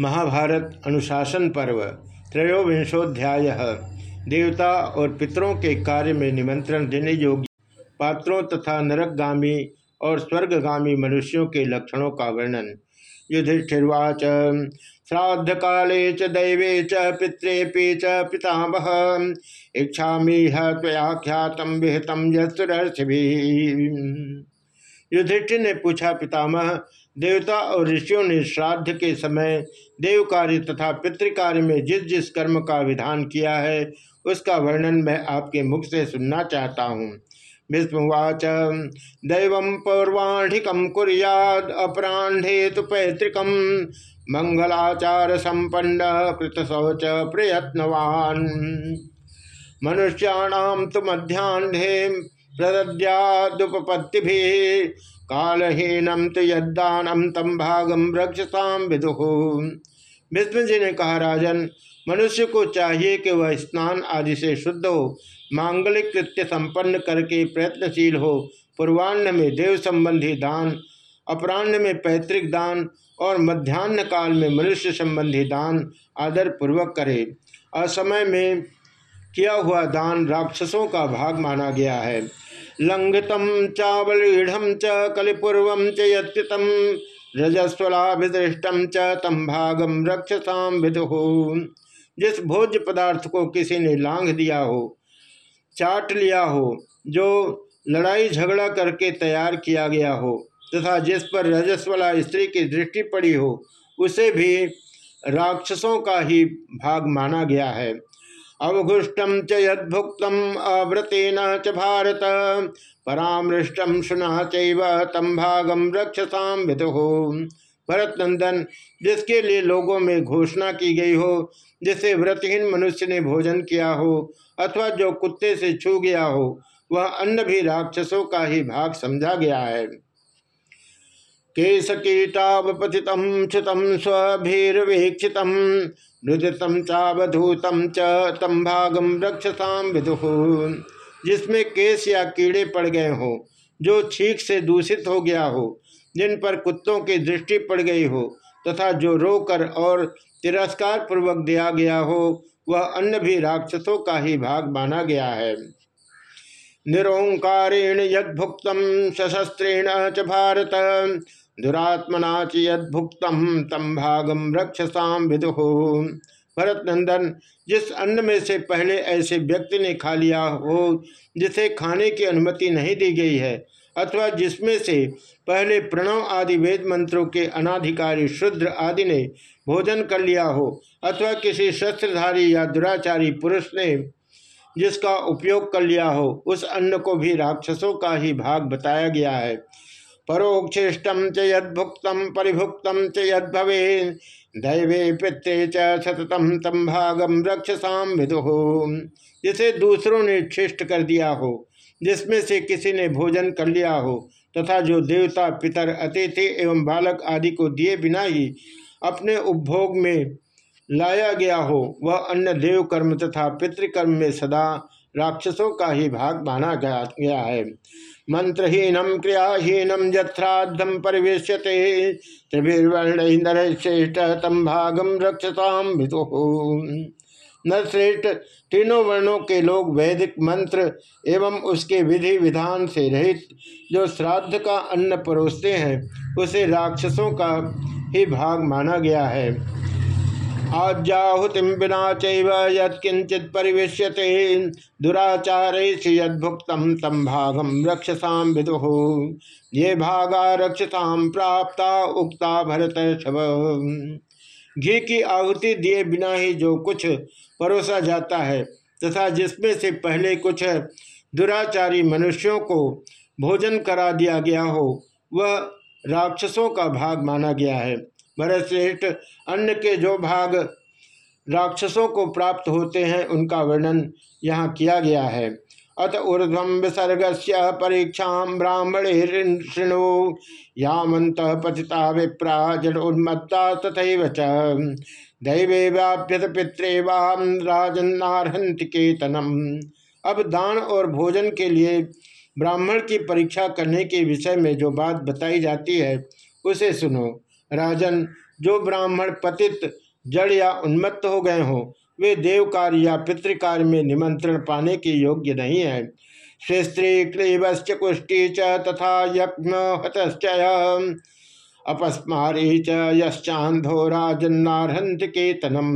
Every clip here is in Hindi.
महाभारत अनुशासन पर्व, त्रयोविंशोध्याय। देवता और पितरों के कार्य में निमंत्रण देने योग्य, पात्रों तथा नरकगामी और स्वर्गगामी मनुष्यों के लक्षणों का वर्णन। युधिष्ठिर्वाच श्राद्ध काले च दैवे च पितृपि च पितामह। इच्छा तयाख्यात विहितम युधिष्ठिर ने पूछा, पितामह देवता और ऋषियों ने श्राद्ध के समय देव कार्य तथा पितृकार्य में जिस जिस कर्म का विधान किया है, उसका वर्णन मैं आपके मुख से सुनना चाहता हूँ। विष्णुवाच, दैव पौर्वाणिकम कुरियाद अपराह्णे तो पैतृकम। मंगलाचार संपन्न कृत शौच प्रयत्नवान। मनुष्याणाम तो मध्यान्हे प्रद्यादुपत्ति कालहीनम तो यदानम तम भागम रक्षसाम विदु। विष्णु जी ने कहा, राजन, मनुष्य को चाहिए कि वह स्नान आदि से शुद्ध हो, मांगलिक कृत्य संपन्न करके प्रयत्नशील हो, पूर्वान्न में देव संबंधी दान, अपराह्न में पैतृक दान और मध्यान्ह काल में मनुष्य संबंधी दान आदर पूर्वक करे। असमय में किया हुआ दान राक्षसों का भाग माना गया है। लंघितम चावलीढ़ कलिपूर्व च यम रजस्वलाभिदृष्टम च तम भागम रक्षसाम विदु। जिस भोज्य पदार्थ को किसी ने लांघ दिया हो, चाट लिया हो, जो लड़ाई झगड़ा करके तैयार किया गया हो, तथा जिस पर रजस्वला स्त्री की दृष्टि पड़ी हो, उसे भी राक्षसों का ही भाग माना गया है। अवघुष्टम च यदुक्तम अव्रतेन च भारत। परामृष्टम सुना चैव तम भागम रक्षसाम विदु। भरत नंदन जिसके लिए लोगों में घोषणा की गई हो, जिसे व्रतहीन मनुष्य ने भोजन किया हो, अथवा जो कुत्ते से छू गया हो, वह अन्न भी राक्षसों का ही भाग समझा गया है। केशकीटावपतितम क्षितम, स्वभीर्वेक्षितम। नृतम चावधूतम च, तम भागम रक्षसाम विदुह जिसमें केस या कीड़े पड़ गए हो, जो छीक से दूषित हो गया हो, जिन पर कुत्तों की दृष्टि पड़ गई हो, तथा जो रोकर और तिरस्कार पूर्वक दिया गया हो, वह अन्य भी राक्षसों का ही भाग माना गया है। निरोकारेण यदुक्तम सशस्त्रेण च भारत। दुरात्मना च यदुक्तम तम भागम रक्षसाम विदु। भरत नंदन जिस अन्न में से पहले ऐसे व्यक्ति ने खा लिया हो, जिसे खाने की अनुमति नहीं दी गई है, अथवा जिसमें से पहले प्रणव आदि वेद मंत्रों के अनाधिकारी शुद्र आदि ने भोजन कर लिया हो, अथवा किसी शस्त्रधारी या दुराचारी पुरुष ने जिसका उपयोग कर लिया हो, उस अन्न को भी राक्षसों का ही भाग बताया गया है। परोक्षिष्टम च यदुक्तम परिभुक्तम च यदे दैवे पित्ते च सततम तम भागम रक्षसाम विदु। जिसे दूसरों ने छिष्ट कर दिया हो, जिसमें से किसी ने भोजन कर लिया हो, तथा जो देवता, पितर, अतिथि एवं बालक आदि को दिए बिना ही अपने उपभोग में लाया गया हो, वह अन्य देव कर्म तथा पितृकर्म में सदा राक्षसों का ही भाग माना गया है। मंत्रहीनम क्रियाहीनम यथ्राधम परिवेश्यते त्रिभिर्वर्ण श्रेष्ठ तम भागम रक्षताम नरश्रेष्ठ तीनों वर्णों के लोग वैदिक मंत्र एवं उसके विधि विधान से रहित जो श्राद्ध का अन्न परोसते हैं, उसे राक्षसों का ही भाग माना गया है। आज्याहुतिम बिना चिंचित परिवेश्यते दुराचार यदुक्तम तम भागम रक्षसाम विदु। ये भागा रक्षसाम प्राप्त उक्ता भरत घी की आहुति दिए बिना ही जो कुछ परोसा जाता है, तथा जिसमें से पहले कुछ दुराचारी मनुष्यों को भोजन करा दिया गया हो, वह राक्षसों का भाग माना गया है। भरतश्रेष्ठ अन्न के जो भाग राक्षसों को प्राप्त होते हैं, उनका वर्णन यहाँ किया गया है। अत ऊर्धम विसर्ग से परीक्षा ब्राह्मणे शृणु यामंत पतिता विप्रा जन उन्मत्ता तथा दैवे व्याप्यत पित्रे वाम राजन्नारहंत केतनम अब दान और भोजन के लिए ब्राह्मण की परीक्षा करने के विषय में जो बात बताई जाती है, उसे सुनो। राजन, जो ब्राह्मण पतित, जड़ या उन्मत्त हो गए हों, वे देव कार्य या पितृकार्य में निमंत्रण पाने के योग्य नहीं है। श्री क्लीवश्च कुष्टि च तथा यज्ञ हतश्चय अपस्मारी चांधो राजन्नारहंत केतनम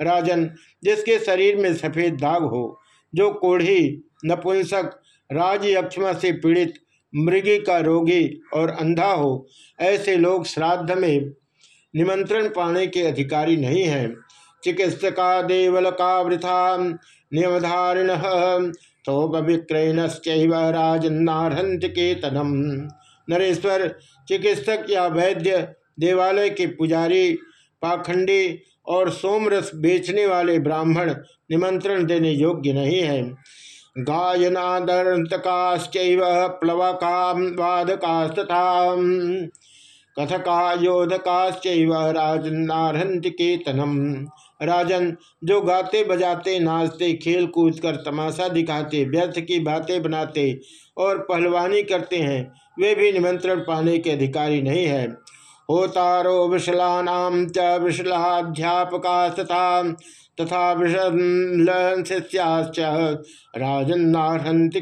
राजन, जिसके शरीर में सफ़ेद दाग हो, जो कोढ़ी, नपुंसक, राजयक्षमा से पीड़ित मृगी का रोगी और अंधा हो, ऐसे लोग श्राद्ध में निमंत्रण पाने के अधिकारी नहीं हैं। चिकित्सका देवल का वृथा नियमधारिण तो विक्रयणश्चैव राजन्नारहंत केतनम नरेश्वर, चिकित्सक या वैद्य, देवालय के पुजारी, पाखंडी और सोमरस बेचने वाले ब्राह्मण निमंत्रण देने योग्य नहीं है। केतनम राजन जो गाते, बजाते, नाचते खेल कूद कर, तमाशा दिखाते, व्यर्थ की बातें बनाते और पहलवानी करते हैं, वे भी निमंत्रण पाने के अधिकारी नहीं है। होतारो विशलानाम च विशलाध्यापका तथा तथा विशल्याश्च राजन्नाहंत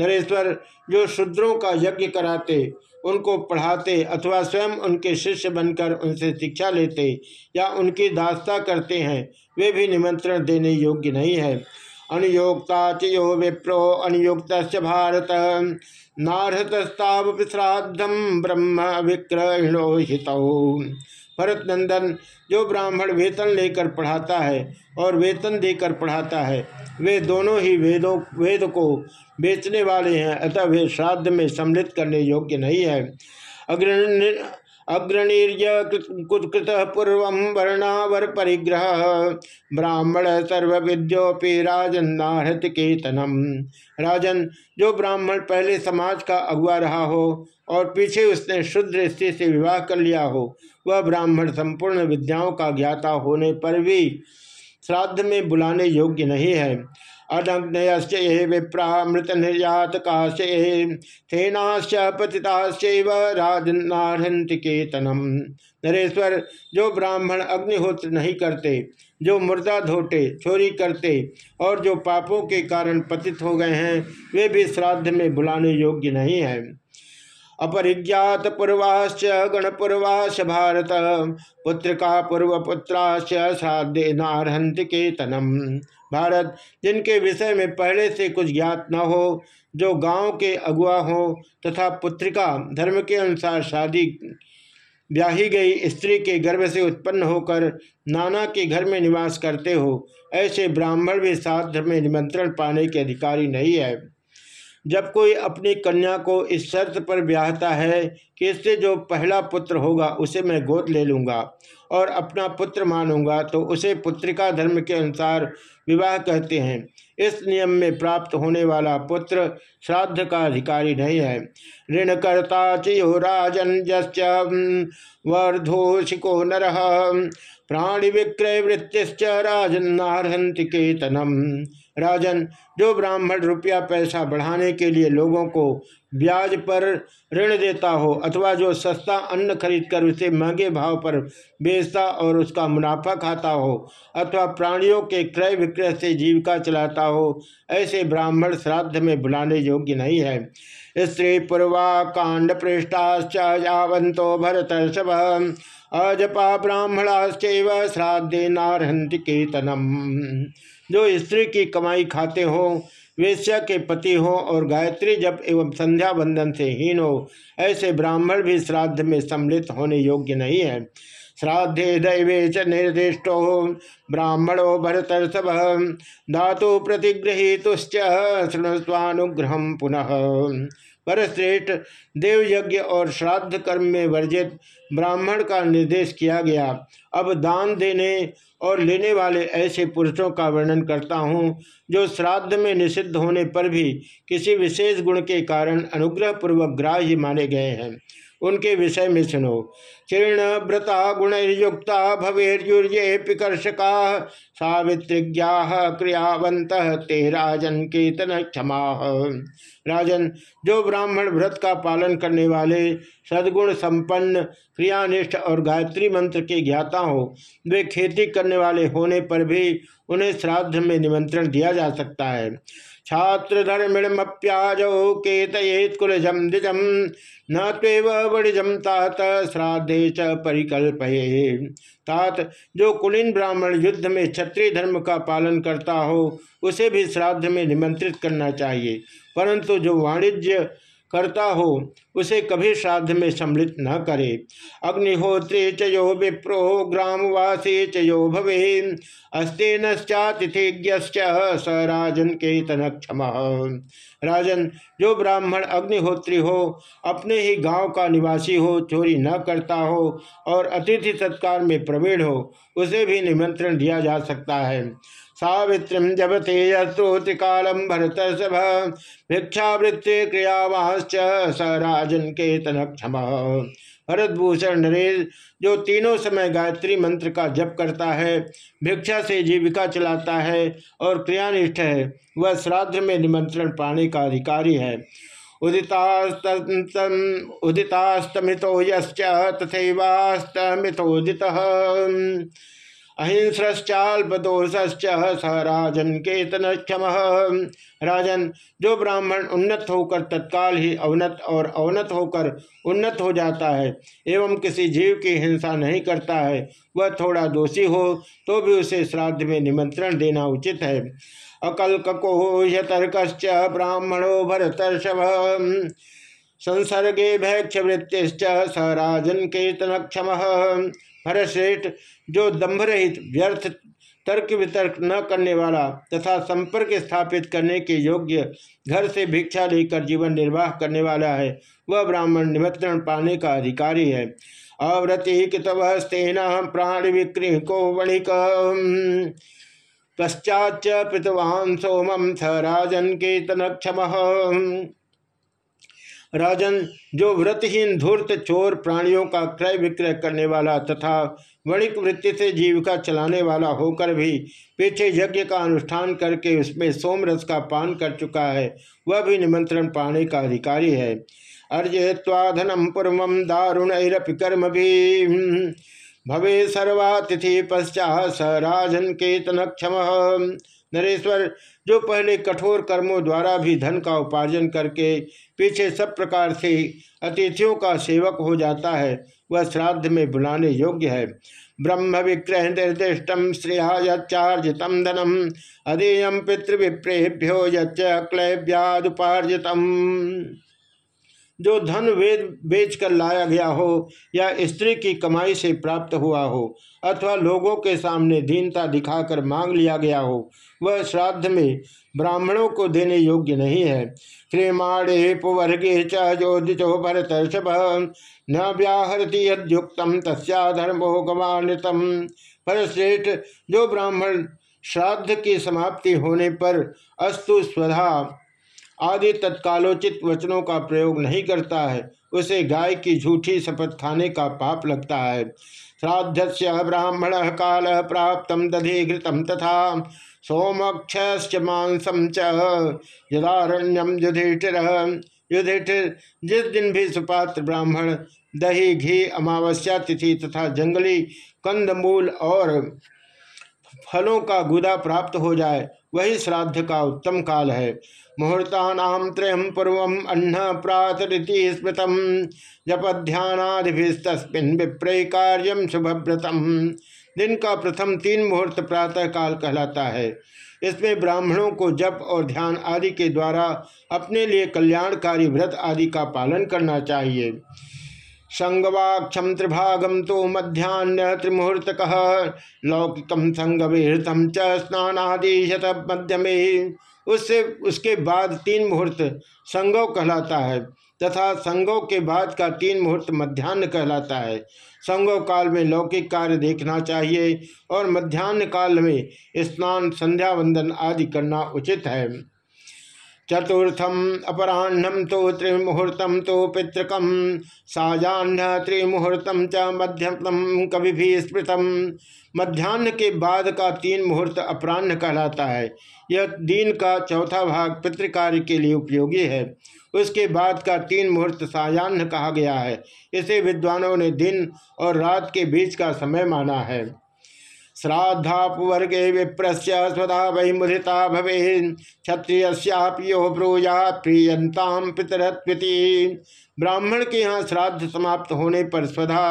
नरेश्वर जो शूद्रों का यज्ञ कराते, उनको पढ़ाते अथवा स्वयं उनके शिष्य बनकर उनसे शिक्षा लेते या उनकी दास्ता करते हैं, वे भी निमंत्रण देने योग्य नहीं है। अनुयोक्ता चो विप्रो अनुयुक्त भारत। नारहतस्ताव श्राद्धम ब्रह्म हित। भरत नंदन जो ब्राह्मण वेतन लेकर पढ़ाता है और वेतन देकर पढ़ाता है, वे दोनों ही वेदों, वेद को बेचने वाले हैं, अतः वे श्राद्ध में सम्मिलित करने योग्य नहीं है। अग्रणी अग्रणीर्य कुत्कृत पूर्व वर्णावर परिग्रह। ब्राह्मण सर्व विद्योपि राजन्नाहृत केतनम। राजन, जो ब्राह्मण पहले समाज का अगुआ रहा हो और पीछे उसने शुद्र स्त्री से विवाह कर लिया हो, वह ब्राह्मण संपूर्ण विद्याओं का ज्ञाता होने पर भी श्राद्ध में बुलाने योग्य नहीं है। अनग्नयश्च ये विप्रामृत निर्यात काश्चेनाश्च पतिताश्चैव राजनारहंति केतनम। नरेश्वर, जो ब्राह्मण अग्निहोत्र नहीं करते, जो मुर्दा धोटे चोरी करते, और जो पापों के कारण पतित हो गए हैं, वे भी श्राद्ध में बुलाने योग्य नहीं है। अपरिज्ञात पूर्वाश्च गणपूर्वाश भारत, पुत्र पुत्रिका पूर्वपुत्राश्च श्राद्धे नारहंत केतनम। भारत, जिनके विषय में पहले से कुछ ज्ञात न हो, जो गाँव के अगुआ हो तथा पुत्रिका धर्म के अनुसार शादी ब्याही गई स्त्री के गर्भ से उत्पन्न होकर नाना के घर में निवास करते हो, ऐसे ब्राह्मण भी साध में निमंत्रण पाने के अधिकारी नहीं है। जब कोई अपनी कन्या को इस शर्त पर ब्याहता है कि इससे जो पहला पुत्र होगा, उसे मैं गोद ले लूँगा और अपना पुत्र मानूँगा तो उसे पुत्रिका धर्म के अनुसार विवाह कहते हैं। इस नियम में प्राप्त होने वाला पुत्र श्राद्ध का अधिकारी नहीं है। ऋणकर्ता चियो राजन वर्धोषिको नर, प्राणि विक्रय वृत्तिश्च राजन्नारहंति केतनम। राजन, जो ब्राह्मण रुपया पैसा बढ़ाने के लिए लोगों को ब्याज पर ऋण देता हो अथवा जो सस्ता अन्न खरीदकर उसे महँगे भाव पर बेचता और उसका मुनाफा खाता हो अथवा प्राणियों के क्रय विक्रय से जीविका चलाता हो, ऐसे ब्राह्मण श्राद्ध में बुलाने योग्य नहीं है। स्त्री पूर्वा कांड पृष्ठाश्च यावंतो भरत अजपा ब्राह्मणाश्च श्राद्धे नारहंति केतनम। जो स्त्री की कमाई खाते हो वेश्या के पति हो और गायत्री जप एवं संध्या बंधन से हीन हो, ऐसे ब्राह्मण भी श्राद्ध में सम्मिलित होने योग्य नहीं है। श्राद्धे दैवे च निर्दिष्टो ब्राह्मणो भरतर्षभ धातु प्रतिगृहीतुश्च शृणस्वानुग्रह पुनः। परश्रेष्ठ श्रेष्ठ देवयज्ञ और श्राद्ध कर्म में वर्जित ब्राह्मण का निर्देश किया गया। अब दान देने और लेने वाले ऐसे पुरुषों का वर्णन करता हूँ, जो श्राद्ध में निषिद्ध होने पर भी किसी विशेष गुण के कारण अनुग्रह पूर्वक ग्राह्य माने गए हैं। उनके विषय में सुनो। चीर्ण व्रता गुणयुक्ता भवेर्युर्ये पिकर्षका सावित्रिज्ञा क्रियावंत ते राजन कीर्तन क्षमा। राजन, जो ब्राह्मण व्रत का पालन करने वाले सद्गुण संपन्न, क्रियानिष्ठ और गायत्री मंत्र के ज्ञाता हो, वे खेती करने वाले होने पर भी उन्हें श्राद्ध में निमंत्रण दिया जा सकता है। छात्र धर्मिणमप्याजो केतयेत कुलजम द्विजम न तेव वणिजम तात श्राद्धे च परिकल्पये। तात, जो कुलीन ब्राह्मण युद्ध में क्षत्रिय धर्म का पालन करता हो, उसे भी श्राद्ध में निमंत्रित करना चाहिए। परंतु जो वाणिज्य करता हो, उसे कभी श्राद्ध में सम्मिलित न करे। अग्निहोत्री चयो विप्रो, ग्रामवासी चयो भवे। अस्तेनश्चातिथिज्ञ स राजन के तन क्षम राजन, जो ब्राह्मण अग्निहोत्री हो, अपने ही गाँव का निवासी हो, चोरी न करता हो और अतिथि सत्कार में प्रवीण हो, उसे भी निमंत्रण दिया जा सकता है। सावित्रीम जपते यस्त्रोति कालम भरत सभ भिक्षावृत्ति क्रियावाश्च स राजन के तनक्षम भरतभूषण नरेश, जो तीनों समय गायत्री मंत्र का जप करता है, भिक्षा से जीविका चलाता है और क्रियानिष्ठ है, वह श्राद्ध में निमंत्रण पाने का अधिकारी है। उदितास्तमितो यश्च अहिंसश्चाल्पदोषश्च स राजन केतन क्षम राजन, जो ब्राह्मण उन्नत होकर तत्काल ही अवनत और अवनत होकर उन्नत हो जाता है एवं किसी जीव की हिंसा नहीं करता है, वह थोड़ा दोषी हो तो भी उसे श्राद्ध में निमंत्रण देना उचित है। अकल्को यतर्क ब्राह्मणो भरतर्षभ। संसर्गे भैक्ष वृत्तिश्च स राजन केतन क्षम भरश्रेष्ठ जो दम्भ रहित व्यर्थ तर्क वितर्क न करने वाला तथा संपर्क स्थापित करने के योग्य घर से भिक्षा लेकर जीवन निर्वाह करने वाला है, वह ब्राह्मण निमंत्रण पाने का अधिकारी है। अव्रति कितवस्तेना प्राण विक्री को वणिक पश्चाच पितवान सोमम थ राजन के तनक्षम राजन, जो व्रतहीन धूर्त चोर प्राणियों का क्रय विक्रय करने वाला तथा वणिक वृत्ति से जीविका चलाने वाला होकर भी पीछे यज्ञ का अनुष्ठान करके उसमें सोमरस का पान कर चुका है, वह भी निमंत्रण पाने का अधिकारी है। अर्जय्वाधनम पूर्व दारुण कर्म भी भवे सर्वातिथि पश्चात स राजन केतन क्षम नरेश्वर जो पहले कठोर कर्मों द्वारा भी धन का उपार्जन करके पीछे सब प्रकार से अतिथियों का सेवक हो जाता है, वह श्राद्ध में बुलाने योग्य है। ब्रह्म विग्रह निर्दिष्ट श्रेयाचार्जित धनम अधेयम पितृविप्रेभ्यो यक्लैव्यादुपार्जितम जो धन वेद बेच कर लाया गया हो या स्त्री की कमाई से प्राप्त हुआ हो, अथवा लोगों के सामने दीनता दिखाकर मांग लिया गया हो, वह श्राद्ध में ब्राह्मणों को देने योग्य नहीं है। श्रीमाणे पुवर्गे चोदिचो भरत न व्याहरती यद्युक्तम तस्या धर्मो गवानितम परश्रेष्ठ, जो ब्राह्मण श्राद्ध की समाप्ति होने पर अस्तु स्वधा आदि तत्कालोचित वचनों का प्रयोग नहीं करता है। उसे गाय की झूठी शपथ खाने का पाप लगता है। श्राद्ध से ब्राह्मण काल प्राप्त दधि घृतम तथा सोमक्ष मांसम च। यदारण्यम युधिष्ठिर। युधिष्ठिर, जिस दिन भी सुपात्र ब्राह्मण दही, घी, अमावस्या तिथि तथा जंगली कंदमूल और फलों का गुदा प्राप्त हो जाए, वही श्राद्ध का उत्तम काल है। मुहूर्ता त्रयम पूर्व अन्न प्रातरिति स्मृतम जपध्यानादिस्तस्मिन विप्रय कार्यम शुभव्रतम। दिन का प्रथम तीन मुहूर्त प्रातः काल कहलाता है। इसमें ब्राह्मणों को जप और ध्यान आदि के द्वारा अपने लिए कल्याणकारी व्रत आदि का पालन करना चाहिए। संगवाक्षम त्रिभागम तो मध्यान्ह त्रिमुहूर्त लौकिकम संगविहृतम च स्नानादि शत मध्य में उससे, उसके बाद तीन मुहूर्त संगव कहलाता है, तथा संगव के बाद का तीन मुहूर्त मध्यान्ह कहलाता है। संगव काल में लौकिक कार्य देखना चाहिए और मध्यान्ह काल में स्नान, संध्या, वंदन आदि करना उचित है। चतुर्थम अपराह्नम तो त्रिमुहूर्तम तो पितृकम साजान्ह त्रिमुहूर्तम च मध्यम कभी भी स्मृतम। मध्यान्ह के बाद का तीन मुहूर्त अपराह्न कहलाता है। यह दिन का चौथा भाग पितृकार्य के लिए उपयोगी है। उसके बाद का तीन मुहूर्त सायान्ह कहा गया है। इसे विद्वानों ने दिन और रात के बीच का समय माना है। श्राद्धापवर्गे विप्रस्य स्वधा वै मुदिता भवे क्षत्रियो ब्रूया प्रियंताम पितरत्विति। ब्राह्मण के यहाँ श्राद्ध समाप्त होने पर स्वधा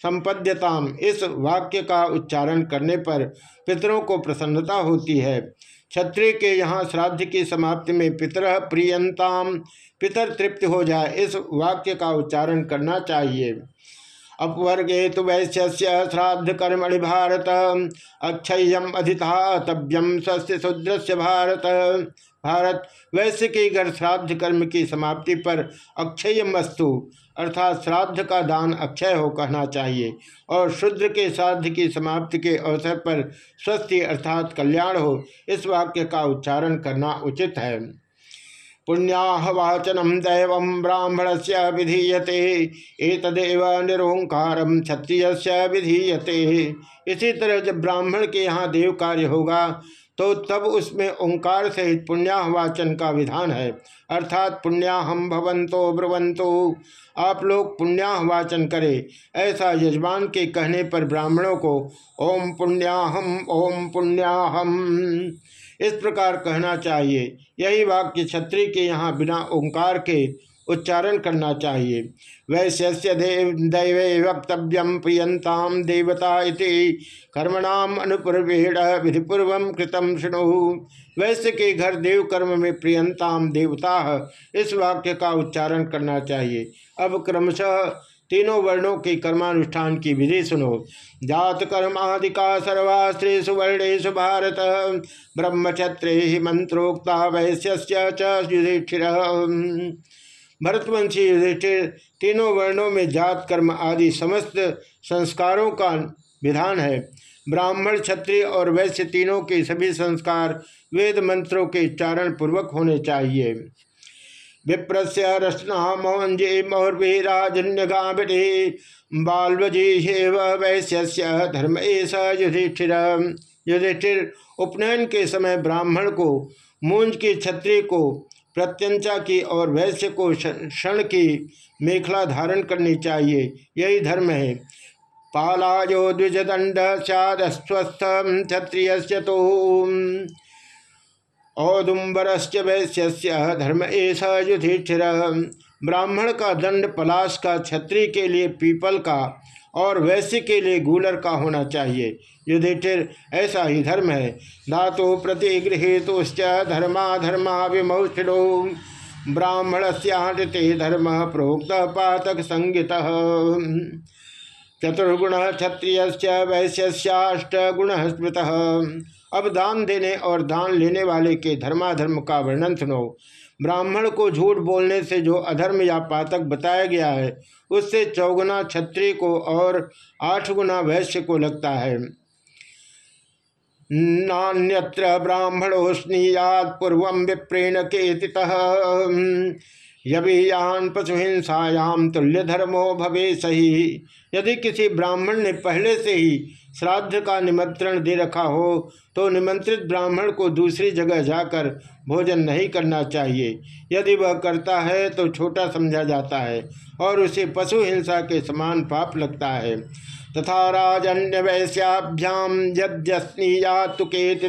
संपद्यताम इस वाक्य का उच्चारण करने पर पितरों को प्रसन्नता होती है। क्षत्रिय के यहाँ श्राद्ध की समाप्ति में पितर प्रियंताम पितर तृप्त हो जाए, इस वाक्य का उच्चारण करना चाहिए। अपवर्गे तो वैश्य श्राद्ध कर्मणि भारत। अक्षय्यम अधिथातव्यम स्वस्थ शूद्र भारत। भारत वैश्य के घर श्राद्ध कर्म की समाप्ति पर अक्षय वस्तु अर्थात श्राद्ध का दान अक्षय हो कहना चाहिए और शुद्र के श्राद्ध की समाप्ति के अवसर पर स्वस्थ अर्थात कल्याण हो, इस वाक्य का उच्चारण करना उचित है। पुण्याहवाचनम दैव ब्राह्मण से विधीयते। तदेव निरोंकार क्षत्रिय से विधीयते। इसी तरह जब ब्राह्मण के यहाँ देव कार्य होगा तो तब उसमें ओंकार सहित पुण्याहवाचन का विधान है। अर्थात पुण्याहम भवंतो ब्रवंतो आप लोग पुण्याहवाचन करें। ऐसा यजमान के कहने पर ब्राह्मणों को, ओम पुण्याहम ओम पुण्याहम इस प्रकार कहना चाहिए। यही वाक्य क्षत्रिय के यहाँ बिना ओंकार के उच्चारण करना चाहिए। वैश्य देव दैव वक्तव्यम प्रियंताम देवता कर्मणाम अनुपूर्वेण विधिपूर्व कृतम शुणु। वैश्य के घर देव कर्म में प्रियंताम देवता इस वाक्य का उच्चारण करना चाहिए। अब क्रमशः तीनों वर्णों के कर्मानुष्ठान की विधि सुनो। जात कर्म आदि का सर्वास्त्रेषु वर्णेशु भारत। ब्रह्मक्षत्रे मंत्रोक्ता वैश्य युधिष्ठिर। भरतवंशी युधिष्ठिर, तीनों वर्णों में जात कर्म आदि समस्त संस्कारों का विधान है। ब्राह्मण, क्षत्रिय और वैश्य तीनों के सभी संस्कार वेद मंत्रों के उच्चारण पूर्वक होने चाहिए। विप्रस्य रचना मौंजे मौर्वीराजन्यगाभिटे बालवजी हेव वैश्य धर्म ऐसा युधिष्ठिर। युधिष्ठिर उपनयन के समय ब्राह्मण को, मूंज की छत्री को, प्रत्यंचा की और वैश्य को क्षण की मेखला धारण करनी चाहिए, यही धर्म है। पालायो द्विजदंड सदस्वस्थ क्षत्रिय तो औदुम्बरस्य वैश्य धर्म ऐसा युधिष्ठिर। ब्राह्मण का दंड पलाश का छत्री के लिए पीपल का और वैश्य के लिए गूलर का होना चाहिए। युधिष्ठिर, ऐसा ही धर्म है। धातु प्रतिगृहेतुश्च धर्मा धर्मा विमौषिणो ब्राह्मण से धर्म प्रोक्त पातक संगीत चतुर्गुण क्षत्रिय वैश्याष्ट गुण स्मृत। अब दान देने और दान लेने वाले के धर्माधर्म का वर्णन सुनो। ब्राह्मण को झूठ बोलने से जो अधर्म या पातक बताया गया है, उससे चौगुना क्षत्रिय को और आठ गुना वैश्य को लगता है। नान्यत्र ब्राह्मणो स्नीयात पूर्व विप्रेण के यभियान पशुहिंसायाम तुल्य धर्मो भवे सही यदि किसी ब्राह्मण ने पहले से ही श्राद्ध का निमंत्रण दे रखा हो तो निमंत्रित ब्राह्मण को दूसरी जगह जाकर भोजन नहीं करना चाहिए। यदि वह करता है तो छोटा समझा जाता है और उसे पशु हिंसा के समान पाप लगता है। तथा राजन्य वैश्याभ्याम यज्ञस्नीयातुकेत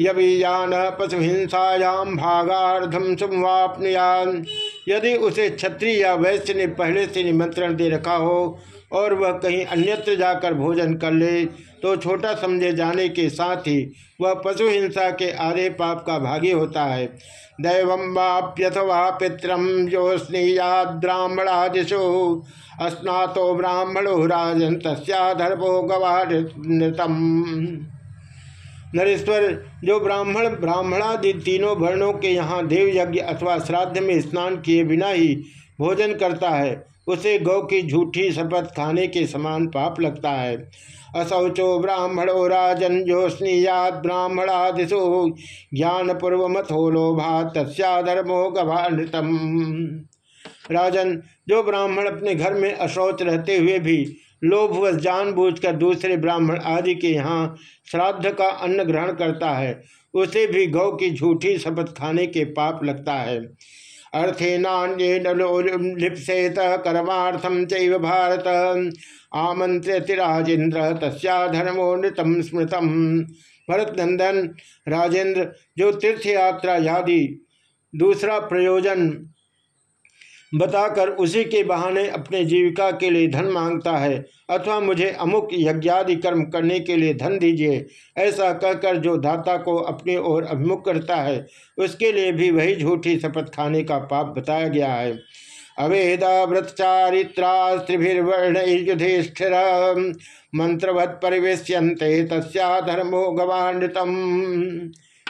यवीयान पशु हिंसायाम भागार्धम सुमवापनुयान यदि उसे क्षत्रिय या वैश्य ने पहले से निमंत्रण दे रखा हो और वह कहीं अन्यत्र जाकर भोजन कर ले तो छोटा समझे जाने के साथ ही वह पशु हिंसा के आधे पाप का भागी होता है। दैव वाप्यथवा पितरम जो स्नेयाद्राह्मणादिशो अस्नातो ब्राह्मणो राजन तस्धर्मो गवाहृतम नरेश्वर, जो ब्राह्मण, ब्राह्मणादि तीनों वर्णों के यहाँ देव यज्ञ अथवा श्राद्ध में स्नान किए बिना ही भोजन करता है उसे गौ की झूठी शपथ खाने के समान पाप लगता है। असौचो ब्राह्मणो राजन जो स्नीयात ब्राह्मणादिशो ज्ञान पूर्व मथो लोभा तस्धर्मो गभानृतम राजन, जो ब्राह्मण अपने घर में अशौच रहते हुए भी लोभवश जानबूझकर दूसरे ब्राह्मण आदि के यहाँ श्राद्ध का अन्न ग्रहण करता है, उसे भी गौ की झूठी शपथ खाने के पाप लगता है। अर्थे नान्येलिप्सेत कर्मार्थम चैव भारत। आमंत्रित राजेन्द्र, तस्या धर्मो नृतम स्मृतम। भरत नंदन राजेंद्र जो तीर्थ यात्रा आदि दूसरा प्रयोजन बताकर उसी के बहाने अपने जीविका के लिए धन माँगता है, अथवा मुझे अमुक यज्ञादि कर्म करने के लिए धन दीजिए। ऐसा कहकर जो दाता को अपनी ओर अभिमुख करता है, उसके लिए भी वही झूठी शपथ खाने का पाप बताया गया है। अवेद व्रतचारित्रा स्त्रिभिर्वर्ण युधिष्ठिर मंत्रवत परिवेश्यंते तस्या धर्मो गवान्वितम।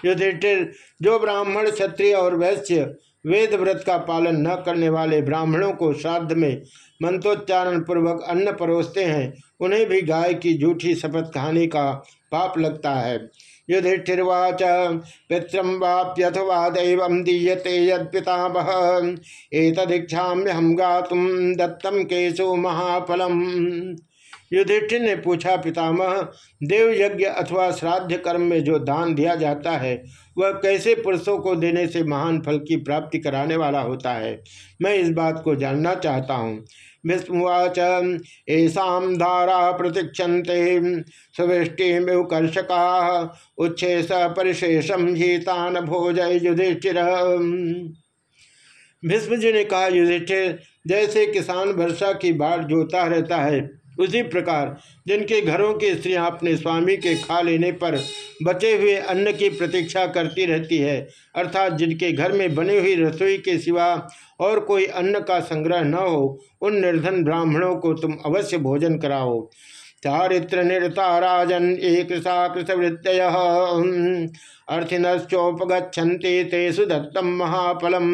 युधिष्ठिर, जो ब्राह्मण क्षत्रिय और वैश्य वेद व्रत का पालन न करने वाले ब्राह्मणों को श्राद्ध में मंत्रोच्चारण पूर्वक अन्न परोसते हैं, उन्हें भी गाय की झूठी शपथ कहानी का पाप लगता है। युधिष्ठिर्वाच पितृम वाप्यथवा दैव दीयते यदामह एतदीक्षाम्य हम गातुम दत्तम केशो महाफलम। युधिष्ठिर ने पूछा, पितामह देव यज्ञ अथवा श्राद्ध कर्म में जो दान दिया जाता है, वह कैसे पुरुषों को देने से महान फल की प्राप्ति कराने वाला होता है? मैं इस बात को जानना चाहता हूँ। विस्मुवाच ऐसा धारा प्रतीक्षते सुवृष्टिमिव कर्षका उच्छे स परिशेषम हितान भोजय युधिष्ठिर। भीष्म ने कहा, युधिष्ठिर, जैसे किसान वर्षा की बाढ़ जोता रहता है उसी प्रकार जिनके घरों की स्त्रियाँ अपने स्वामी के खा लेने पर बचे हुए अन्न की प्रतीक्षा करती रहती है, अर्थात जिनके घर में बनी हुई रसोई के सिवा और कोई अन्न का संग्रह न हो, उन निर्धन ब्राह्मणों को तुम अवश्य भोजन कराओ। चारित्र निरता राजन एक साकृतवृत्तय अर्थिनश्चोपगछन्ति तेसु दत्तम महाफलम।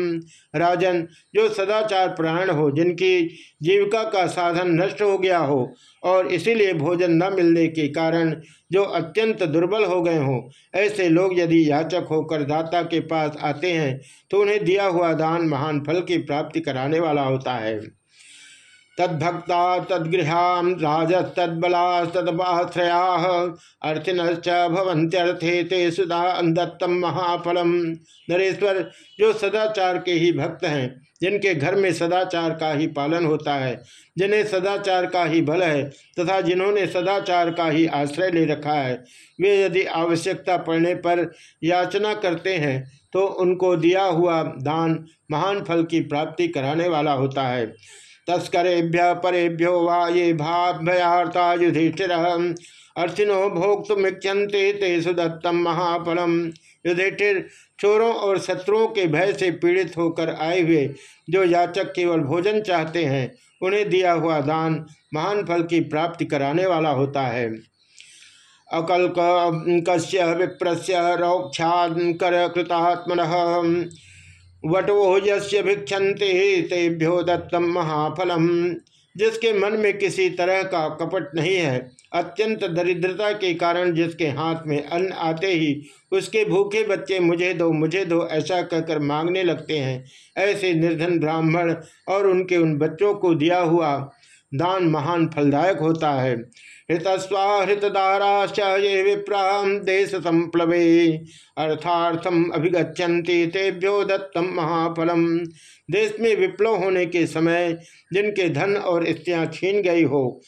राजन, जो सदाचार प्राण हो, जिनकी जीविका का साधन नष्ट हो गया हो, और इसीलिए भोजन न मिलने के कारण जो अत्यंत दुर्बल हो गए हों, ऐसे लोग यदि याचक होकर दाता के पास आते हैं तो उन्हें दिया हुआ दान महान फल की प्राप्ति कराने वाला होता है। तद्भक्ता तद्गृहां राजस्तद्बला तदपाश्रया भवंत्यर्थे ते सुधा दत्तम महाफलम। नरेश्वर, जो सदाचार के ही भक्त हैं, जिनके घर में सदाचार का ही पालन होता है, जिन्हें सदाचार का ही बल है तथा जिन्होंने सदाचार का ही आश्रय ले रखा है, वे यदि आवश्यकता पड़ने पर याचना करते हैं तो उनको दिया हुआ दान महान फल की प्राप्ति कराने वाला होता है। तस्करेभ्य परेभ्यो वा ये भाभयाता युधिष्ठिर अर्थिनो भोक्तुमिक्षन्ते ते सुदत्तम महाफलम। युधिष्ठिर चोरों और शत्रुओं के भय से पीड़ित होकर आए हुए, जो याचक केवल भोजन चाहते हैं, उन्हें दिया हुआ दान महान फल की प्राप्ति कराने वाला होता है। अकल्क कस्य विप्रस्य रौक्षाकर कृतात्मन। वटवो यस्य भिक्षन्ते तेभ्यो दत्तम महाफलम। जिसके मन में किसी तरह का कपट नहीं है, अत्यंत दरिद्रता के कारण जिसके हाथ में अन्न आते ही उसके भूखे बच्चे मुझे दो मुझे दो ऐसा कहकर मांगने लगते हैं। ऐसे निर्धन ब्राह्मण और उनके उन बच्चों को दिया हुआ दान महान फलदायक होता है। हृतस्वाहृतदाराश्च ये विप्राम देश संप्लवे। अर्थार्थम अभिगछन्ति तेभ्यो दत्तम महाफलम। देश में विप्लव होने के समय जिनके धन और स्त्रियाँ छीन गई हो,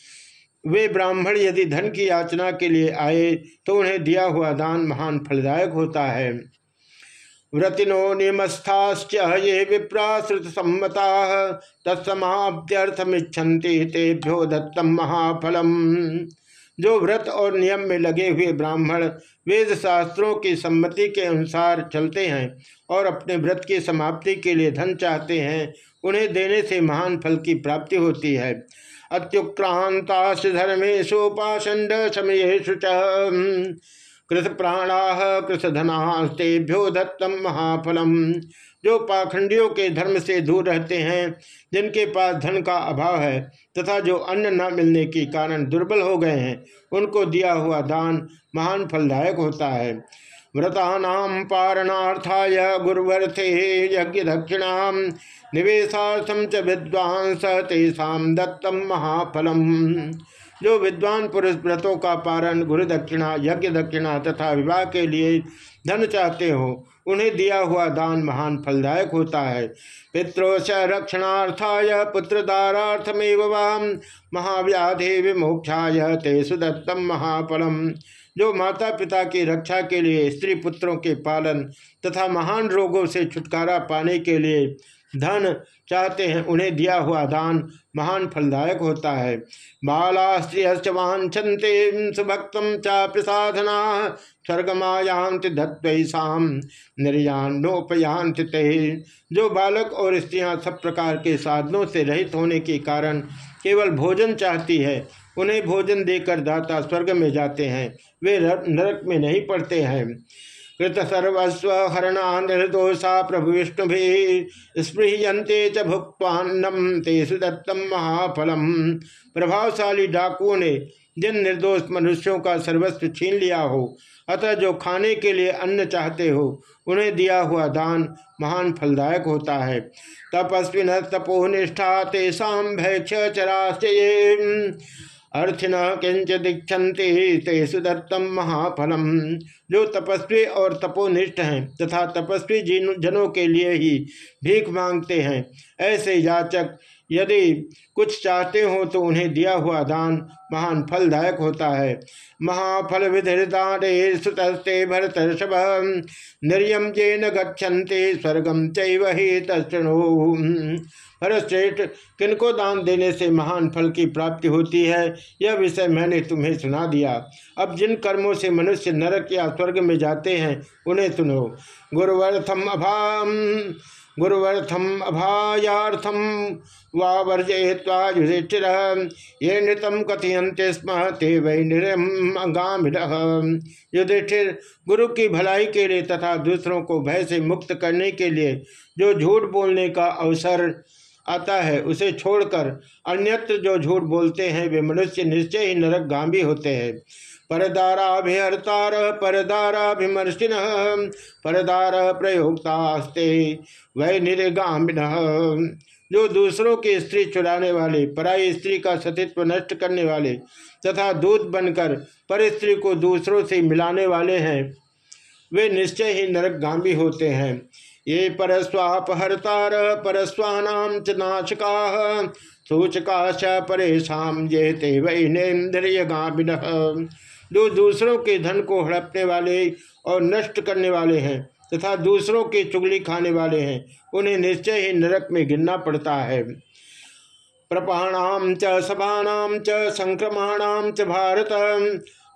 वे ब्राह्मण यदि धन की याचना के लिए आए तो उन्हें दिया हुआ दान महान फलदायक होता है। व्रतिनो नियमस्थाश्च ये विप्राश्रुत सम्मता तत्समाप्त्यर्थमिच्छन्ति तेभ्यो दत्तम महाफलम। जो व्रत और नियम में लगे हुए ब्राह्मण वेद शास्त्रों की सम्मति के अनुसार चलते हैं और अपने व्रत की समाप्ति के लिए धन चाहते हैं, उन्हें देने से महान फल की प्राप्ति होती है। अत्युक्रांता धर्मेशु पाषंड समयेशु कृत प्राणा कृतधनास्तेभ्यो दत्तम महाफलम। जो पाखंडियों के धर्म से दूर रहते हैं, जिनके पास धन का अभाव है, तथा जो अन्न न मिलने के कारण दुर्बल हो गए हैं, उनको दिया हुआ दान महान फलदायक होता है। व्रता पारणार्थाय गुरुवर्थे यज्ञ दक्षिणा निवेशार्थम च विद्वांस तेषा दत्तम महाफलम। जो विद्वान पुरुष व्रतों का पारण, गुरु दक्षिणा, यज्ञ दक्षिणा तथा विवाह के लिए धन चाहते हो, उन्हें दिया हुआ दान महान फलदायक होता है। पित्रोश रक्षणार्थाय पुत्रदारार्थमेव महाव्याधि विमोक्षाय ते सुदत्तम महाफलम। जो माता पिता की रक्षा के लिए स्त्री पुत्रों के पालन तथा महान रोगों से छुटकारा पाने के लिए धन चाहते हैं, उन्हें दिया हुआ दान महान फलदायक होता है। बाला स्त्रियश्च वांछन्ते सुभक्तम चापि साधना स्वर्गमायांति दत्वैसाम निर्यानोपयांति जो बालक और स्त्रियाँ सब प्रकार के साधनों से रहित होने के कारण केवल भोजन चाहती है, उन्हें भोजन देकर दाता स्वर्ग में जाते हैं, वे नरक में नहीं पड़ते हैं। कृत सर्वस्व हरणा निर्दोषा प्रभु विष्णु भी स्पृहते च भुक्वान्नम तेसु दत्तम महाफलम। प्रभावशाली डाकुओं ने जिन निर्दोष मनुष्यों का सर्वस्व छीन लिया हो, अतः जो खाने के लिए अन्न चाहते हो, उन्हें दिया हुआ दान महान फलदायक होता है। तपस्विन तपोनिष्ठा तेषा भैक्ष चराश्चये। अर्थिन किंच दीक्षति तेसु दत्तम महाफलम। जो तपस्वी और तपोनिष्ठ हैं, तथा तपस्वी जनों के लिए ही भीख मांगते हैं। ऐसे याचक यदि कुछ चाहते हो तो उन्हें दिया हुआ दान महान फलदायक होता है। महाफल विधिदाने भरत निर्यम जेन गच्छन्ते स्वर्गम चैवही तृणो भरतश्रेष्ठ, किनको दान देने से महान फल की प्राप्ति होती है, यह विषय मैंने तुम्हें सुना दिया। अब जिन कर्मों से मनुष्य नरक या स्वर्ग में जाते हैं, उन्हें सुनो। गुरुवर्थम अभाम। गुरुवर्थम अभायाथम वा वर्जय्वा युधिष्ठिर, ये नृतम कथयंते स्म, ते वै निरगामिड युधिष्ठिर, गुरु की भलाई के लिए तथा दूसरों को भय से मुक्त करने के लिए जो झूठ बोलने का अवसर आता है, उसे छोड़कर अन्यत्र जो झूठ बोलते हैं, वे मनुष्य निश्चय ही नरक गांधी होते हैं। परदाराभिहर्तार परदाराभिमर्शिन परदार प्रयोक्तास्ते वै निर्गामिन। जो दूसरों की स्त्री चुराने वाले, पराई स्त्री का सतित्व नष्ट करने वाले तथा दूध बनकर पर स्त्री को दूसरों से मिलाने वाले हैं, वे निश्चय ही नरक गांधी होते हैं। ये परस्वापहर्तार परस्वानाम च नाशका सूचका च परेशान ये ते वैनेन्द्रिय गाभिन जो दूसरों के धन को हड़पने वाले और नष्ट करने वाले हैं तथा दूसरों की चुगली खाने वाले हैं, उन्हें निश्चय ही नरक में गिरना पड़ता है। प्रपाणाम च सभानाम च संक्रमणाम च भारत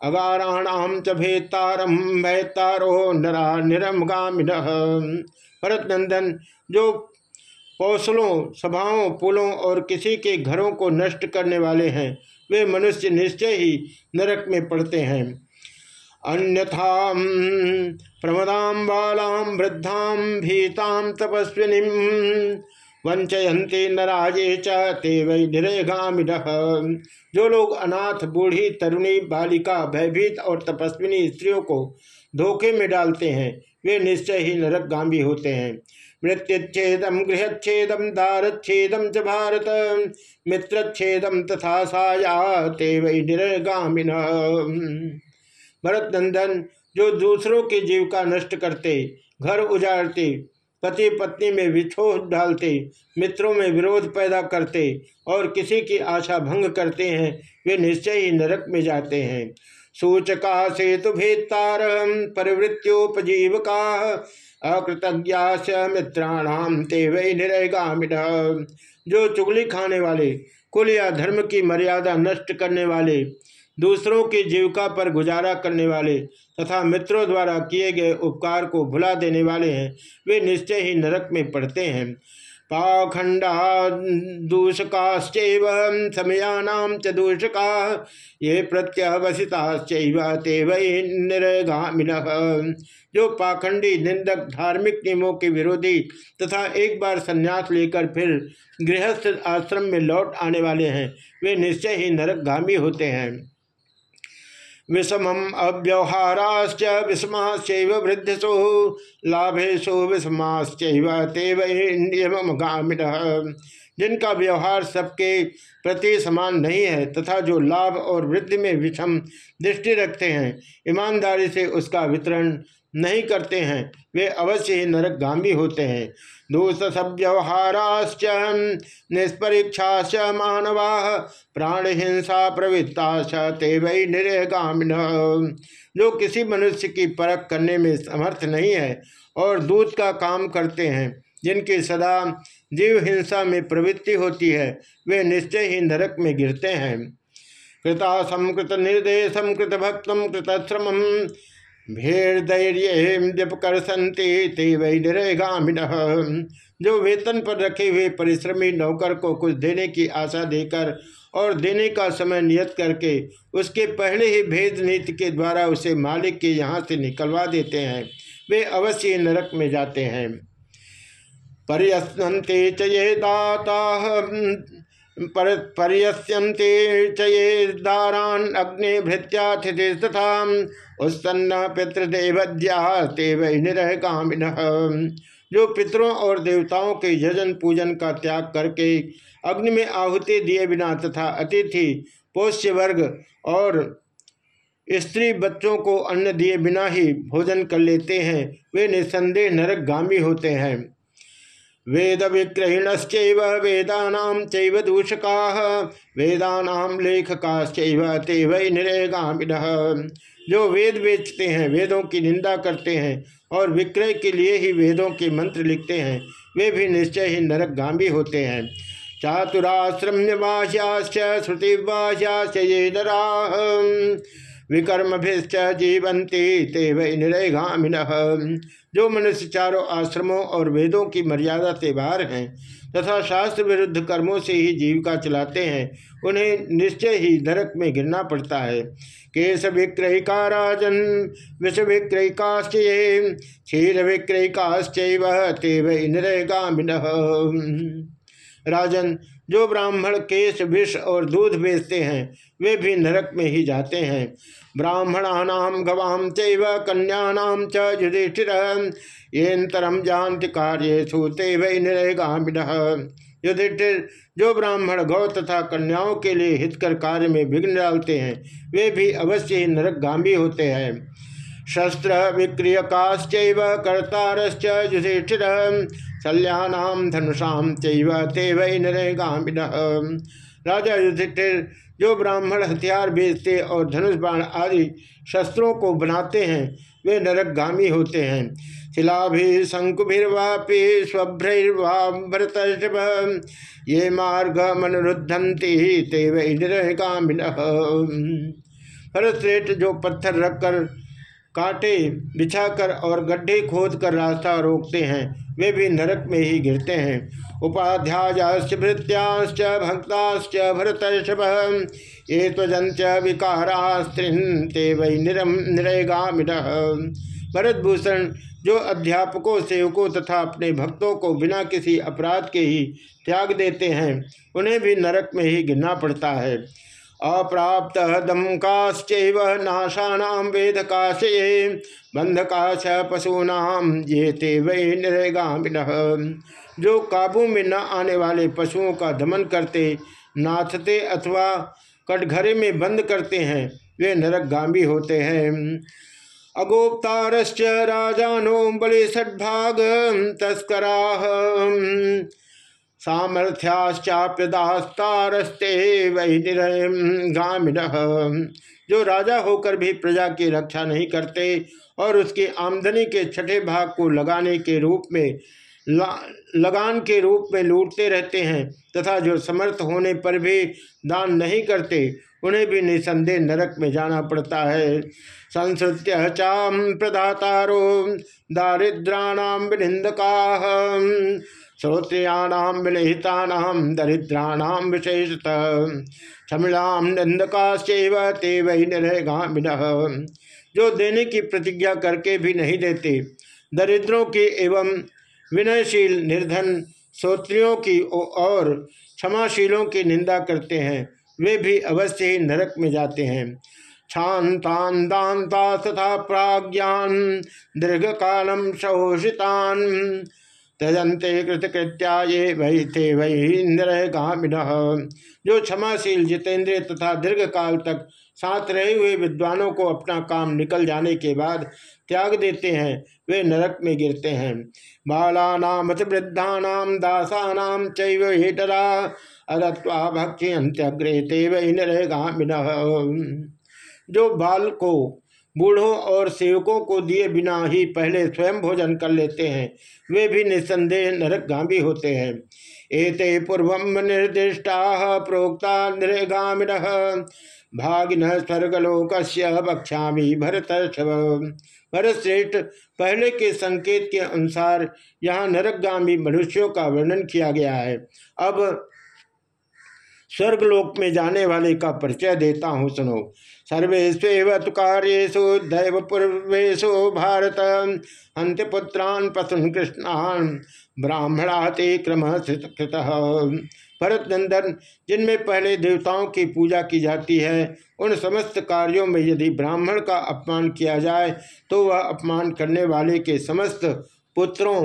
अगाराणाम च भेतारम भैतारो नरा निरम गामिन भरत नंदन जो पौसलों, सभाओं, पुलों और किसी के घरों को नष्ट करने वाले हैं वे मनुष्य निश्चय ही नरक में पड़ते हैं। अन्यथा प्रमदाम बालाम वृद्धाम भीताम तपस्विनी वंचयंती नराजे चे वै निरेगामिड जो लोग अनाथ, बूढ़ी, तरुणी, बालिका, भयभीत और तपस्विनी स्त्रियों को धोखे में डालते हैं, वे निश्चय ही नरक गांधी होते हैं। मृत्युच्छेदम गृहच्छेदम दारच्छेदम च भारत। मित्रच्छेदम तथा साया ते वही निरगामिन। भरत नंदन जो दूसरों की जीविका नष्ट करते, घर उजाड़ते पति पत्नी में विछोह डालते, मित्रों में विरोध पैदा करते और किसी की आशा भंग करते हैं, वे निश्चय ही नरक में जाते हैं। सूचका से सेतु भेत्तार परिवृत्योपजीवका अकृतज्ञा मित्राणाम ते वही निरगामिन। जो चुगली खाने वाले कुल या धर्म की मर्यादा नष्ट करने वाले, दूसरों की जीविका पर गुजारा करने वाले तथा मित्रों द्वारा किए गए उपकार को भुला देने वाले हैं, वे निश्चय ही नरक में पड़ते हैं। पाखंडा दूषकाश्चैव समयानाम च दूषका, ये प्रत्यवसिताश्चैव ते वै निर्गामिन। जो पाखंडी, निंदक, धार्मिक नियमों के विरोधी तथा एक बार संन्यास लेकर फिर गृहस्थ आश्रम में लौट आने वाले हैं, वे निश्चय ही नरकगामी होते हैं। विषमम अव्यवहाराश्च विषमाश्चैव वृद्धिषु लाभेशु विषमाश्चैव ते जिनका व्यवहार सबके प्रति समान नहीं है, तथा जो लाभ और वृद्धि में विषम दृष्टि रखते हैं, ईमानदारी से उसका वितरण नहीं करते हैं। वे अवश्य ही नरक नरकगामी होते हैं। दूसर व्यवहाराश्च निष्परीक्षाश्च मानवा प्राण हिंसा प्रवृत्ता ते वही निरगामिन जो किसी मनुष्य की परख करने में समर्थ नहीं है और दूध का काम करते हैं, जिनकी सदा जीव हिंसा में प्रवृत्ति होती है, वे निश्चय ही नरक में गिरते हैं। कृता संकृत निर्देशम कृत भक्तम कृतश्रम भेड़धैर्यपकर संति ते वैदरेगामिन जो वेतन पर रखे हुए परिश्रमी नौकर को कुछ देने की आशा देकर और देने का समय नियत करके उसके पहले ही भेद नीति के द्वारा उसे मालिक के यहाँ से निकलवा देते हैं, वे अवश्य नरक में जाते हैं। पर्यस्ते चे दाता, पर, पर्यस्यन्ते चये दारान अग्नि भृत्याथिति तथा उत्सन्न पितृदेवद्या ते वही निरह कामिन। जो पितरों और देवताओं के यजन पूजन का त्याग करके अग्नि में आहुति दिए बिना तथा अतिथि पोष्य वर्ग और स्त्री बच्चों को अन्न दिए बिना ही भोजन कर लेते हैं, वे निसंदेह नरक गामी होते हैं। वेद विग्रहिणश्च वेदानाम चैव दूषका वेदानाम ते वै निरेगामिन जो वेद बेचते हैं, वेदों की निंदा करते हैं और विक्रय के लिए ही वेदों के मंत्र लिखते हैं, वे भी निश्चय ही नरक गांभी होते हैं। चातुराश्रम्यवाह्याश्च श्रुतिवाह्याश्च ये नरा, विकर्मभिश्च जीवंती ते वै निरयगामिन जो मनुष्य चारों आश्रमों और वेदों की मर्यादा से बाहर हैं तथा शास्त्र विरुद्ध कर्मों से ही जीविका चलाते हैं। उन्हें निश्चय ही नरक में गिरना पड़ता है। केश विक्रयिका राजन विष विक्रयिकाश्च क्षीर विक्रयिकाश्च ते व इंद्र राजन जो ब्राह्मण केश, विष और दूध बेचते हैं, वे भी नरक में ही जाते हैं। ब्राह्मणानाम गवाम चैव कन्यानाम च युधिष्ठिर। येन्तरम जानति कार्य सूते वै निरगामिन युधिष्ठिर जो ब्राह्मण गौ तथा कन्याओं के लिए हितकर कार्य में विघ्न डालते हैं, वे भी अवश्य ही नरकगामी होते हैं। शस्त्र विक्रियकाश्च कर्तारश्च युधिष्ठिर। शल्यानाम धनुषाम चैव ते वै नरगामिन राजा युधिष्ठिर, जो ब्राह्मण हथियार बेचते और धनुष बाण आदि शस्त्रों को बनाते हैं, वे नरकगामी होते हैं। शिलाभि शंकुभिर्वापि स्वभ्रैर्वाभरत ये मार्ग मनरुद्धंती ते वही निरगामिन भरतश्रेष्ठ जो पत्थर रखकर, कांटे बिछाकर और गड्ढे खोद कर रास्ता रोकते हैं वे भी नरक में ही गिरते हैं। उपाध्यायाश्च भृत्याश्च भक्ताश्च, भरतर्षभ ये त्वजंत विकारास्त्रिन ते वही निरम निरयगामिन। भरतभूषण जो अध्यापकों, सेवकों तथा अपने भक्तों को बिना किसी अपराध के ही त्याग देते हैं, उन्हें भी नरक में ही गिरना पड़ता है। अप्राप्त दमकाश्च नाशानाम वेद काशये बंधकाश पशूनाम ये ते वै निरेगामिन। जो काबू में न आने वाले पशुओं का दमन करते नाथते अथवा कटघरे में बंद करते हैं, वे नरकगामी होते हैं। अगोप्तारश्च राजानो बलि षड्भाग तस्करा सामर्थ्याश्चाप्यदास्तारस्ते वही गामिन जो राजा होकर भी प्रजा की रक्षा नहीं करते और उसकी आमदनी के छठे भाग को लगाने के रूप में लगान के रूप में लूटते रहते हैं तथा जो समर्थ होने पर भी दान नहीं करते, उन्हें भी निसंदेह नरक में जाना पड़ता है। संस्कृत्य चाम प्रदातारो दारिद्राणाम विनिंदका श्रोत्रियाणाम विलहितानाम दरिद्राणाम विशेषतः। क्षमिलाम नंदकाश्चैव ते वही निरगामिन। जो देने की प्रतिज्ञा करके भी नहीं देते, दरिद्रों की एवं विनयशील निर्धन श्रोत्रियों की और क्षमाशीलों की निंदा करते हैं, वे भी अवश्य ही नरक में जाते हैं। शांतान दाता तथा प्राज्ञान दीर्घ कालम शोषितान। तजंते कृतकृत्या ये वही थे वही इंद्रगामिन जो क्षमाशील जितेंद्रिय तथा दीर्घ काल तक साथ रहे हुए विद्वानों को अपना काम निकल जाने के बाद त्याग देते हैं, वे नरक में गिरते हैं। बालानाम वृद्धानाम दासानाम चेटरा अदत्वा भक्ति अंत्यग्रे ते वही जो बाल को बूढ़ों और सेवकों को दिए बिना ही पहले स्वयं भोजन कर लेते हैं। वे भी निस्संदेह नरक गांधी होते हैं। एते पूर्व निर्दिष्टा प्रोक्ता नृगामिन। भागिन स्वर्गलोक बक्षा भरत भरत श्रेष्ठ पहले के संकेत के अनुसार यहाँ नरकगामी मनुष्यों का वर्णन किया गया है। अब स्वर्गलोक में जाने वाले का परिचय देता हूँ, सुनो। सर्वेस्व कार्यु भारत। अंत पुत्रान पशुन कृष्णान ब्राह्मणाते क्रम कृत भरत नंदन जिनमें पहले देवताओं की पूजा की जाती है, उन समस्त कार्यों में यदि ब्राह्मण का अपमान किया जाए तो वह अपमान करने वाले के समस्त पुत्रों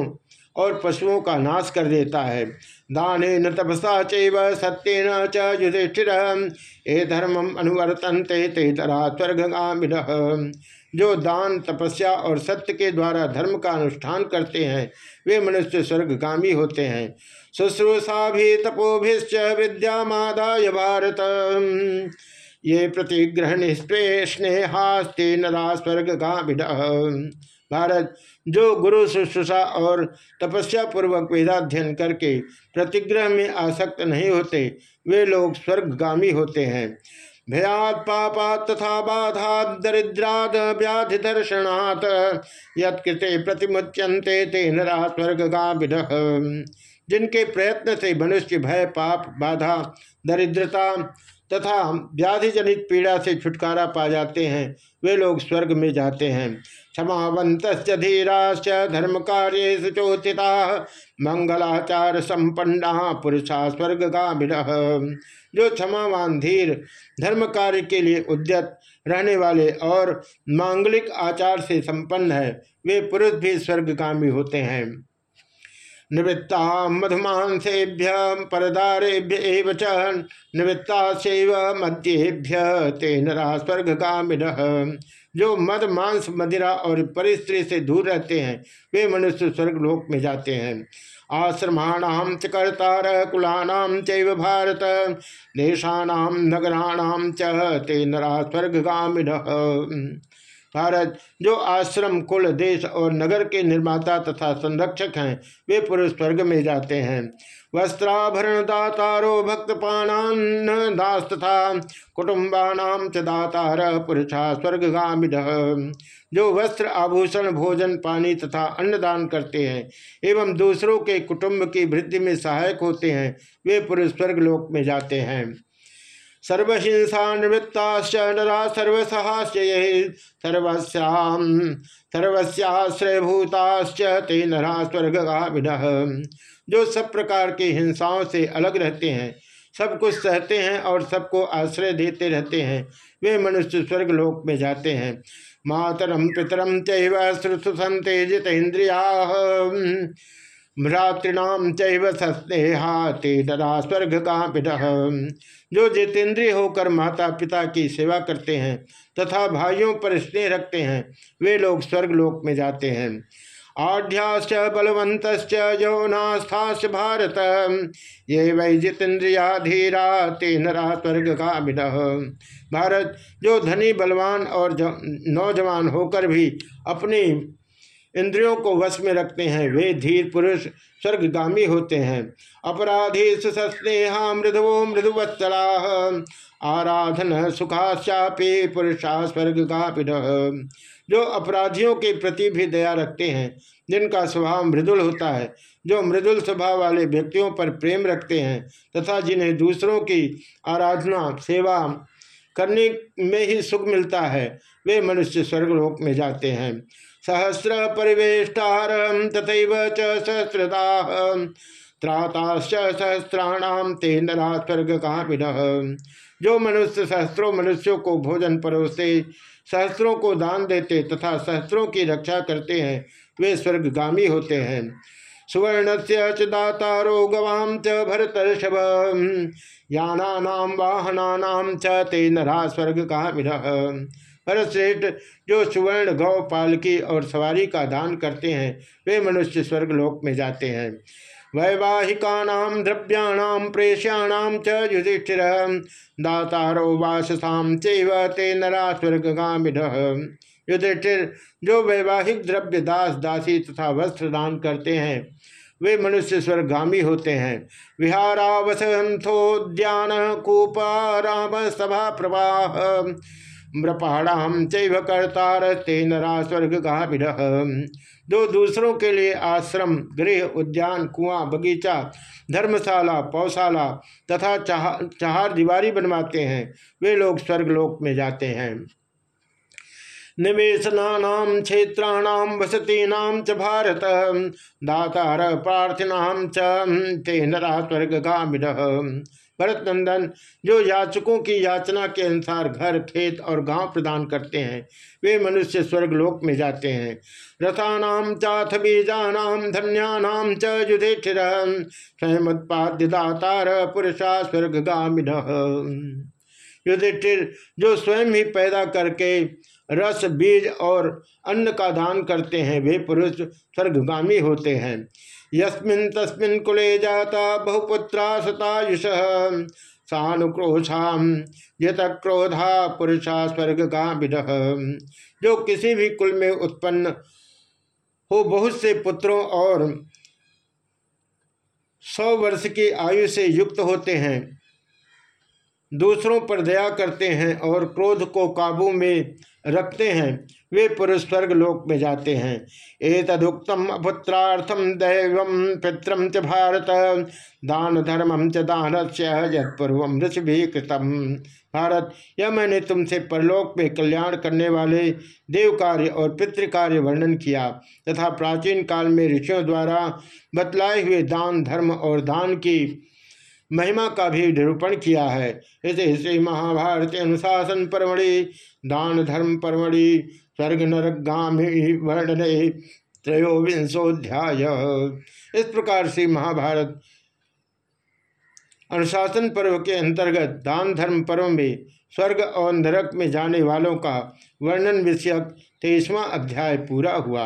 और पशुओं का नाश कर देता है। दान तपसा चैव सत्यन च युधिष्ठिर। ए धर्मम अनुवर्तनते ते तरा स्वर्गामिन जो दान, तपस्या और सत्य के द्वारा धर्म का अनुष्ठान करते हैं, वे मनुष्य स्वर्गगामी होते हैं। शुश्रूषा भी तपोभिश्च विद्यामादाय भारत। ये प्रतिग्रहण स्नेहास्ते नरा स्वर्गगामिन। भारत, जो गुरु शुश्रूषा और तपस्या पूर्वक वेदाध्ययन करके प्रतिग्रह में आसक्त नहीं होते, वे लोग स्वर्गगामी होते हैं। भयात पापा तथा बाधा दरिद्राद व्याधि दर्शनात् यत्कृते प्रतिमुच्यंते ते नरा स्वर्गगामिन। जिनके प्रयत्न से मनुष्य भय, पाप, बाधा, दरिद्रता तथा व्याधि जनित पीड़ा से छुटकारा पा जाते हैं। वे लोग स्वर्ग में जाते हैं। क्षमावंत धीराश्च धर्म कार्य सुचोचिता मंगलाचार संपन्ना पुरुषा स्वर्ग स्वर्गामिन जो क्षमावान धीर धर्म कार्य के लिए उद्यत रहने वाले और मांगलिक आचार से संपन्न है, वे पुरुष भी स्वर्गगामी होते हैं। निवृत्ता मधुमांसेभ्य परदारेभ्य निवृत्ता शैव मध्येभ्य ते नरा स्वर्गामिन जो मद, मांस, मदिरा और परिस्त्री से दूर रहते हैं, वे मनुष्य स्वर्गलोक में जाते हैं। आश्रमाणाम च कर्तार कुलानाम भारत देशानाम नगराणाम च ते नरा भारत, जो आश्रम, कुल देश और नगर के निर्माता तथा संरक्षक हैं, वे पुरुष स्वर्ग में जाते हैं। वस्त्राभरण दातारो भक्त पानान दास तथा कुटुम्बानाम च दातार पुरुषा स्वर्गामिद जो वस्त्र आभूषण, भोजन, पानी तथा अन्नदान करते हैं एवं दूसरों के कुटुंब की वृद्धि में सहायक होते हैं, वे पुरुष स्वर्ग लोक में जाते हैं। सर्वहिंसा निवृत्ताश्च नरा सर्वसहाश्चय सर्वस्याम, सर्वस्याश्रयभूताश्च ते नरा स्वर्गाभिन जो सब प्रकार की हिंसाओं से अलग रहते हैं, सब कुछ सहते हैं और सबको आश्रय देते रहते हैं, वे मनुष्य स्वर्गलोक में जाते हैं। मातरम पितरम चुसंते जित इंद्रिया भ्रातृणाम चैव सस्नेहा ते डरा स्वर्ग का जो जितेंद्रिय होकर माता पिता की सेवा करते हैं तथा भाइयों पर स्नेह रखते हैं, वे लोग स्वर्गलोक में जाते हैं। आढ़्याश्च बलवंत यौनास्थाश्च भारत। ये वै जितेन्द्रिया धीरा ते नरा स्वर्ग का भारत, जो धनी, बलवान और नौजवान होकर भी अपनी इंद्रियों को वश में रखते हैं। वे धीर पुरुष स्वर्गामी होते हैं। अपराधी सुस्नेहा मृदवो मृदुवत्सला। आराधन सुखाश्चापी पुरुषा स्वर्गापिड जो अपराधियों के प्रति भी दया रखते हैं, जिनका स्वभाव मृदुल होता है, जो मृदुल स्वभाव वाले व्यक्तियों पर प्रेम रखते हैं, तथा जिन्हें दूसरों की आराधना, सेवा करने में ही सुख मिलता है, वे मनुष्य स्वर्गलोक में जाते हैं। सहस्र परिवेष्टार तथा च सहस्रता त्राताश्च ते नरा स्वर्ग जो मनुष्य सहस्त्रों मनुष्यों को भोजन परोसे सहस्त्रों को दान देते तथा सहस्त्रों की रक्षा करते हैं, वे स्वर्गगामी होते हैं। सुवर्ण से दातारो गवाम च भरतर्षभ। याना वाहना च ते नरा स्वर्ग कहा भरतश्रेष्ठ जो सुवर्ण गौ पालकी और सवारी का दान करते हैं, वे मनुष्य स्वर्गलोक में जाते हैं। वैवाहिका द्रव्याण, प्रेष्याण च युधिष्ठिर, दातारो वाससाम चैव ते नरा स्वर्गामिड युधिष्ठिर, जो वैवाहिक द्रव्य दास, दासी तथा वस्त्र दान करते हैं, वे मनुष्य स्वर्गामी होते हैं। विहारावसंथोद्यान कूपाराम सभा प्रवाह मृपहाणाम चैव कर्तार नरा स्वर्ग का जो दूसरों के लिए आश्रम, गृह, उद्यान, कुआँ, बगीचा, धर्मशाला पौशाला तथा चाह, चार दीवारी बनवाते हैं। वे लोग स्वर्गलोक में जाते हैं। निवेशना क्षेत्राणाम वसतीना च भारत। दातार प्रार्थना च ते नरा स्वर्ग भरत नंदन, जो याचकों की याचना के अनुसार घर, खेत और गाँव प्रदान करते हैं, वे मनुष्य स्वर्गलोक में जाते हैं। रथानाम चाथ बीजानाम धन्यानाम च युधिष्ठिर स्वयं उत्पाद्य दातार पुरुषा स्वर्गामिन युधिष्ठिर, जो स्वयं ही पैदा करके रस, बीज और अन्न का दान करते हैं, वे पुरुष स्वर्गगामी होते हैं। यस्मिन तस्मिन कुले जाता बहुपुत्रा सतायुष सानुक्रोशा यत क्रोधा पुरुषा स्वर्ग जो किसी भी कुल में उत्पन्न हो, बहुत से पुत्रों और सौ वर्ष की आयु से युक्त होते हैं। दूसरों पर दया करते हैं और क्रोध को काबू में रखते हैं, वे पुरुष स्वर्ग लोक में जाते हैं। एतदुक्तम अपुत्रार्थम दैव पितरम च भारत, दान धर्मम च दान से ऋषि कृतम भारत। यह मैंने तुमसे परलोक में कल्याण करने वाले देव कार्य और पितृ कार्य वर्णन किया तथा प्राचीन काल में ऋषियों द्वारा बतलाए हुए दान धर्म और दान की महिमा का भी निरूपण किया है। इसे श्री महाभारत अनुशासन परमणि दान धर्म परमणि स्वर्ग नरक नरगामी वर्णने त्रयोविंशोध्याय। इस प्रकार से महाभारत अनुशासन पर्व के अंतर्गत दान धर्म पर्व में स्वर्ग और नरक में जाने वालों का वर्णन विषयक तेईसवां अध्याय पूरा हुआ।